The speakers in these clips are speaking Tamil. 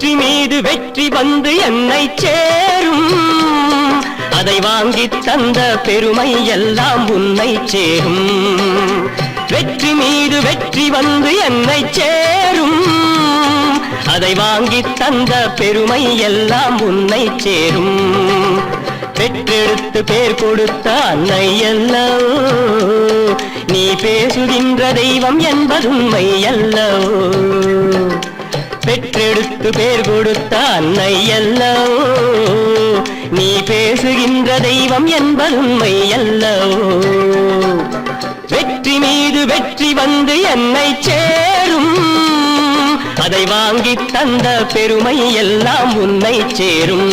வெற்றி மீது வெற்றி வந்து என்னை சேரும். அதை வாங்கி தந்த பெருமை எல்லாம் உன்னை சேரும். வெற்றி மீது வெற்றி வந்து என்னை சேரும். அதை வாங்கி தந்த பெருமை எல்லாம் உன்னை சேரும். பெற்றெடுத்து பேர் கொடுத்த அன்னை அல்லவோ நீ பேசுகின்ற தெய்வம் என்பதுண்மை அல்லவோ. பெற்றெடுத்து பேர் கொடுத்த அன்னை அல்லவோ நீ பேசுகின்ற தெய்வம் என்பதுண்மை அல்லவோ. வெற்றி மீது வெற்றி வந்து என்னை சேரும். அதை வாங்கி தந்த பெருமை எல்லாம் உன்னை சேரும்.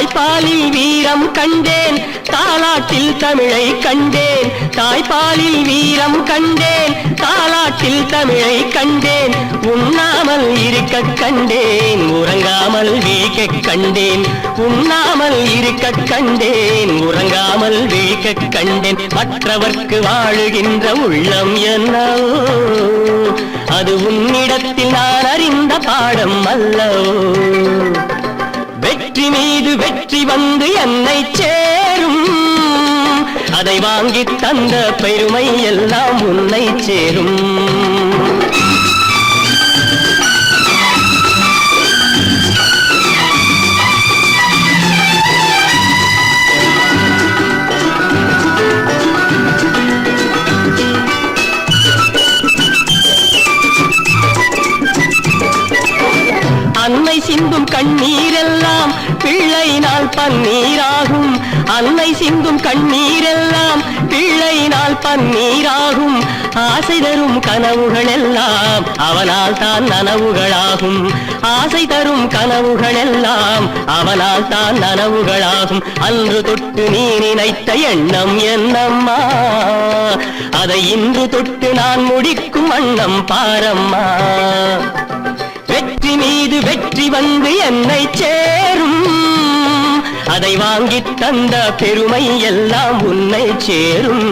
தாய்ப்பாலில் வீரம் கண்டேன். தாலாட்டில் தமிழை கண்டேன். தாய்ப்பாலில் வீரம் கண்டேன். தாலாட்டில் தமிழை கண்டேன். உண்ணாமல் இருக்க கண்டேன். உறங்காமல் வீக்க கண்டேன். உண்ணாமல் இருக்க கண்டேன். உறங்காமல் வீக்க கண்டேன். மற்றவர்க்கு வாழுகின்ற உள்ளம் என்னவோ அது உன்னிடத்தில் நான் அறிந்த பாடம் அல்லவோ. மீது வெற்றி வந்து என்னை சேரும். அதை வாங்கி தந்த பெருமை எல்லாம் உன்னை சேரும். அன்னை சிந்தும் கண்ணீரெல்லாம் பிள்ளையினால் பன்னீராகும். அன்னை சிந்தும் கண்ணீரெல்லாம் பிள்ளையினால் பன்னீராகும். ஆசை தரும் கனவுகள் எல்லாம் அவனால் தான் நனவுகளாகும். ஆசை தரும் கனவுகள் எல்லாம் அவனால் தான் நனவுகளாகும். அன்று தொட்டு நீ நினைத்த எண்ணம் என்னம்மா? அதை இன்று தொட்டு நான் முடிக்கும் வண்ணம் பாரம்மா? வெற்றி மீது வெற்றி வந்து என்னை சேரும். அதை வாங்கி தந்த பெருமை எல்லாம் உன்னை சேரும்.